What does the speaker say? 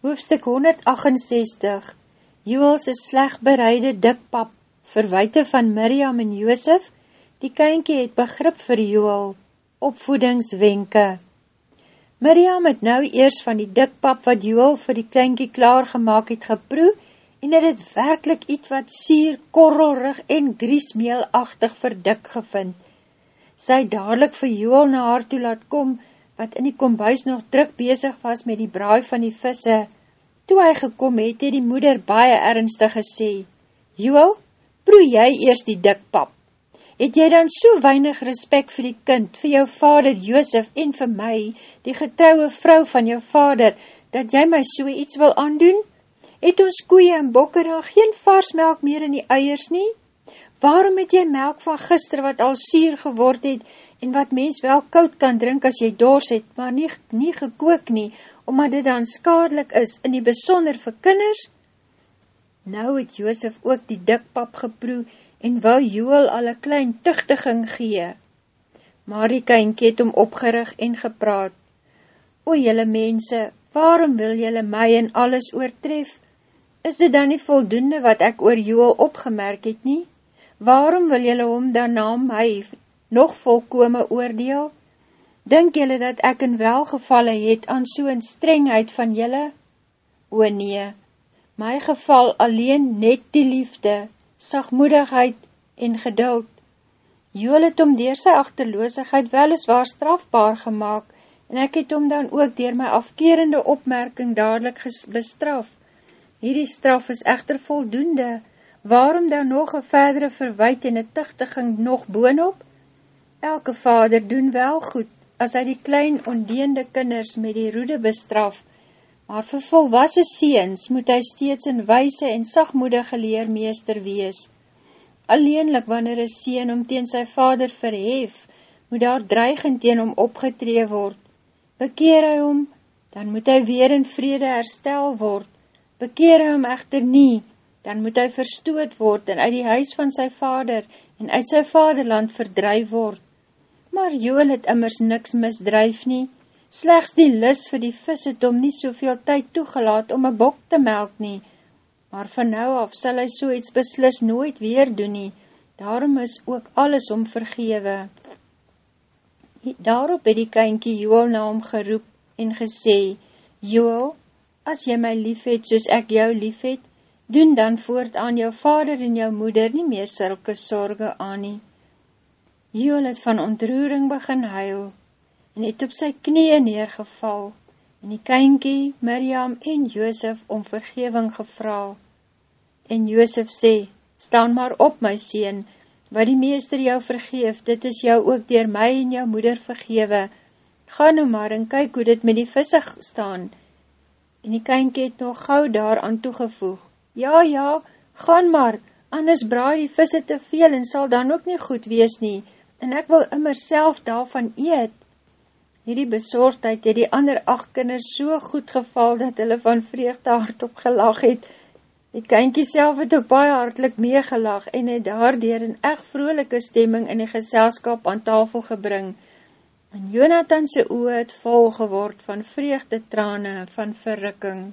Hoofstuk 168 Joels is sleg bereide dikpap, verwijte van Miriam en Joosef, die kynkie het begrip vir Joel, opvoedingswenke. Miriam het nou eers van die dikpap wat Joel vir die kynkie klaargemaak het geproe, en het het werkelijk iets wat sier, korrelrig en griesmeelachtig verdik gevind. Sy dadelijk vir Joel na haar toe laat kom, wat in die kombuis nog druk bezig was met die braai van die visse. Toe hy gekom het, het die moeder baie ernstig gesê, Joel, proe jy eers die dikpap? Het jy dan so weinig respect vir die kind, vir jou vader Joosef en vir my, die getrouwe vrou van jou vader, dat jy my so iets wil aandoen? Het ons koeie en bokke dan geen varsmelk meer in die eiers nie? Waarom het jy melk van gister wat al sier geword het en wat mens wel koud kan drink as jy dors het, maar nie, nie gekook nie, omdat dit dan skadelik is, in die besonder vir kinders? Nou het Joosef ook die dikpap geproe, en wou Joel al een klein tuchtiging gee. Maar die kynkie het om opgerig en gepraat. O jylle mense, waarom wil jylle my en alles oortref? Is dit dan nie voldoende wat ek oor Joel opgemerk het nie? Waarom wil jylle om daarna my nog volkome oordeel? Dink jylle dat ek in welgevalle het aan so'n strengheid van jylle? O nee, my geval alleen net die liefde, sagmoedigheid en geduld. Joel het om dier sy achterloosigheid weliswaar strafbaar gemaakt, en ek het om dan ook dier my afkerende opmerking dadelijk bestraf. Hierdie straf is echter voldoende, waarom dan nog een verdere verwijt en een tuchtiging nog boonop? Elke vader doen wel goed, as hy die klein ondeende kinders met die roede bestraf, maar vir volwasse seens moet hy steeds in wijse en sagmoedige leermeester wees. Alleenlik wanneer een seen om teen sy vader verhef, moet daar dreigend teen om opgetree word. Bekeer hy om, dan moet hy weer in vrede herstel word. Bekeer hy om echter nie, dan moet hy verstoot word en uit die huis van sy vader en uit sy vaderland verdryf word. Maar Joel het immers niks misdryf nie, slechts die lis vir die vis het om nie soveel tyd toegelaat om een bok te melk nie, maar van nou af sal hy so iets beslis nooit weer doen nie, daarom is ook alles om vergewe. Daarop het die kynkie Joel na hom geroep en gesê, Joel, as jy my lief het soos ek jou lief het, doen dan voort aan jou vader en jou moeder nie meer sulke sorge aan nie. Joel het van ontroering begin huil, en het op sy knieën neergeval, en die kynkie, Miriam en Joosef om vergeving gevra. En Joosef sê, staan maar op my sien, wat die meester jou vergeef, dit is jou ook dier my en jou moeder vergewe. Ga nou maar en kyk hoe dit met die visse staan. En die kynkie het nog gauw daar aan toegevoeg. Ja, ja, gaan maar, anders braai die visse te veel en sal dan ook nie goed wees nie, en ek wil immer self daarvan eet. Hierdie bezorgdheid het die ander acht kinders so goed geval, dat hulle van vreugde hardop gelag het. Die kynkie self het ook baie hartlik meegelag, en het daardoor een echt vroelike stemming in die geselskap aan tafel gebring. En Jonathan sy oe het vol geword van vreugde trane van verrukking.